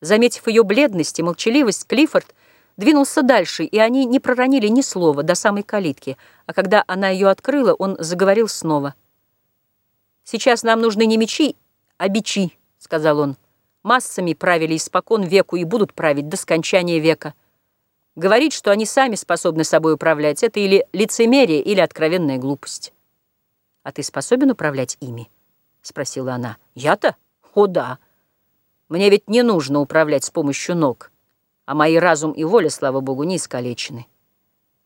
Заметив ее бледность и молчаливость, Клиффорд двинулся дальше, и они не проронили ни слова до самой калитки, а когда она ее открыла, он заговорил снова. «Сейчас нам нужны не мечи, а бичи», — сказал он. «Массами правили испокон веку и будут править до скончания века. Говорить, что они сами способны собой управлять, это или лицемерие, или откровенная глупость». «А ты способен управлять ими?» — спросила она. «Я-то? О, да». Мне ведь не нужно управлять с помощью ног, а мои разум и воля, слава богу, не искалечены.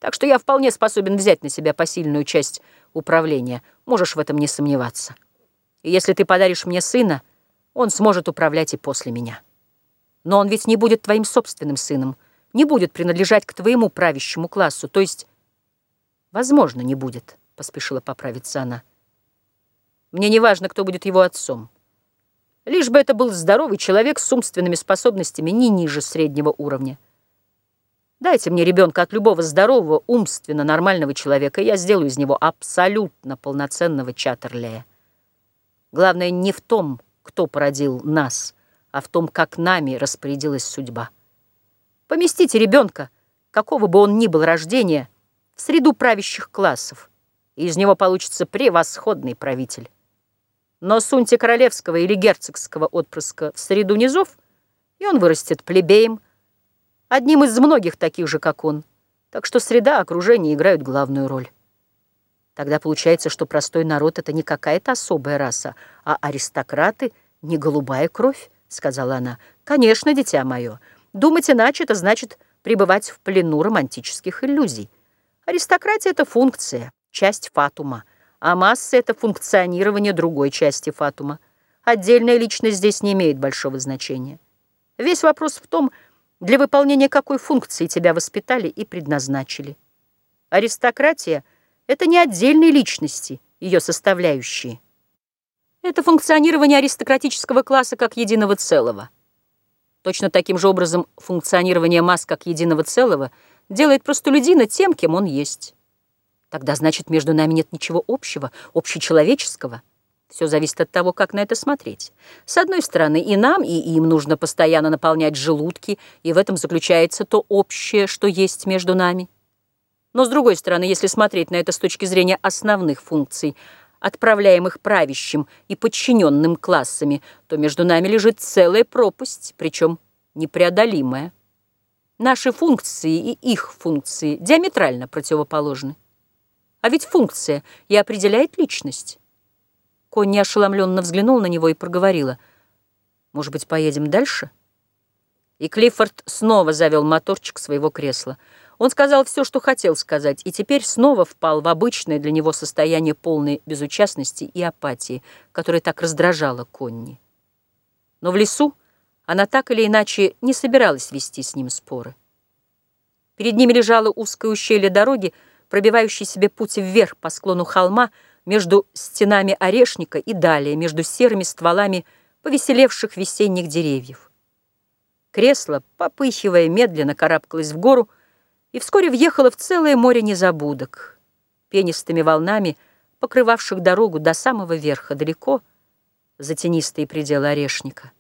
Так что я вполне способен взять на себя посильную часть управления, можешь в этом не сомневаться. И если ты подаришь мне сына, он сможет управлять и после меня. Но он ведь не будет твоим собственным сыном, не будет принадлежать к твоему правящему классу, то есть, возможно, не будет, — поспешила поправиться она. Мне не важно, кто будет его отцом. Лишь бы это был здоровый человек с умственными способностями не ниже среднего уровня. Дайте мне ребенка от любого здорового, умственно нормального человека, и я сделаю из него абсолютно полноценного Чаттерлея. Главное не в том, кто породил нас, а в том, как нами распорядилась судьба. Поместите ребенка, какого бы он ни был рождения, в среду правящих классов, и из него получится превосходный правитель. Но суньте королевского или герцогского отпрыска в среду низов, и он вырастет плебеем, одним из многих таких же, как он. Так что среда, окружение играют главную роль. Тогда получается, что простой народ — это не какая-то особая раса, а аристократы — не голубая кровь, — сказала она. Конечно, дитя мое, думать иначе — это значит пребывать в плену романтических иллюзий. Аристократия — это функция, часть фатума — а масса — это функционирование другой части фатума. Отдельная личность здесь не имеет большого значения. Весь вопрос в том, для выполнения какой функции тебя воспитали и предназначили. Аристократия — это не отдельные личности, ее составляющие. Это функционирование аристократического класса как единого целого. Точно таким же образом функционирование масс как единого целого делает простолюдина тем, кем он есть. Тогда, значит, между нами нет ничего общего, общечеловеческого. Все зависит от того, как на это смотреть. С одной стороны, и нам, и им нужно постоянно наполнять желудки, и в этом заключается то общее, что есть между нами. Но с другой стороны, если смотреть на это с точки зрения основных функций, отправляемых правящим и подчиненным классами, то между нами лежит целая пропасть, причем непреодолимая. Наши функции и их функции диаметрально противоположны. А ведь функция и определяет личность. Конни ошеломленно взглянул на него и проговорила. «Может быть, поедем дальше?» И Клиффорд снова завел моторчик своего кресла. Он сказал все, что хотел сказать, и теперь снова впал в обычное для него состояние полной безучастности и апатии, которое так раздражало Конни. Но в лесу она так или иначе не собиралась вести с ним споры. Перед ними лежало узкое ущелье дороги, пробивающий себе путь вверх по склону холма между стенами орешника и далее между серыми стволами повеселевших весенних деревьев. Кресло, попыхивая, медленно карабкалось в гору и вскоре въехало в целое море незабудок, пенистыми волнами, покрывавших дорогу до самого верха, далеко за тенистые пределы орешника.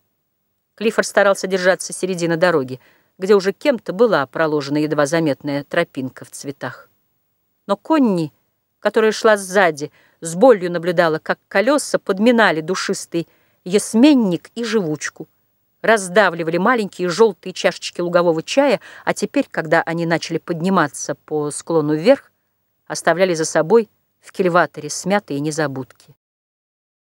Клиффорд старался держаться середины дороги, где уже кем-то была проложена едва заметная тропинка в цветах. Но Конни, которая шла сзади, с болью наблюдала, как колеса подминали душистый ясменник и живучку, раздавливали маленькие желтые чашечки лугового чая, а теперь, когда они начали подниматься по склону вверх, оставляли за собой в кильваторе смятые незабудки.